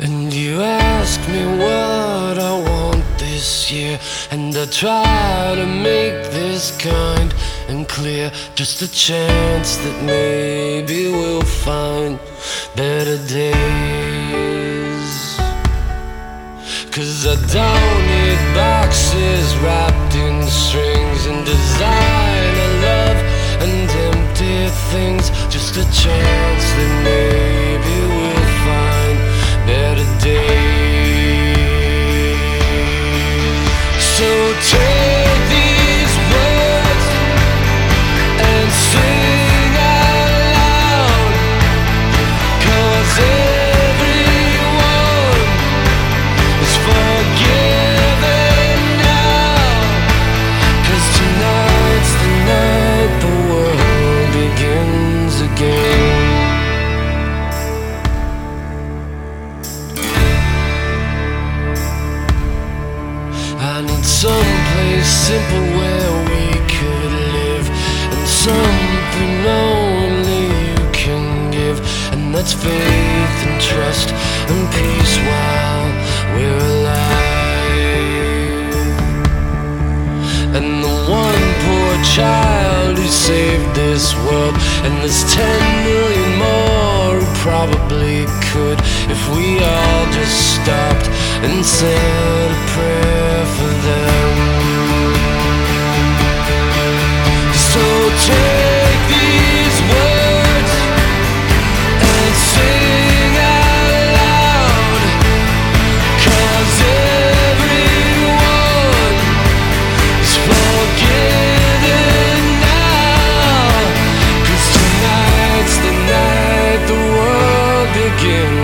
And you ask me what I want this year, and I try to make this kind and clear. Just a chance that maybe we'll find better days. Cause I don't need boxes wrapped in strings and designer love and empty things. Just a chance that maybe I need someplace simple where we could live, and something only you can give, and that's faith and trust and peace while we're alive. And the one poor child who saved this world, and there's ten million more who probably could if we all just stopped and said a prayer looking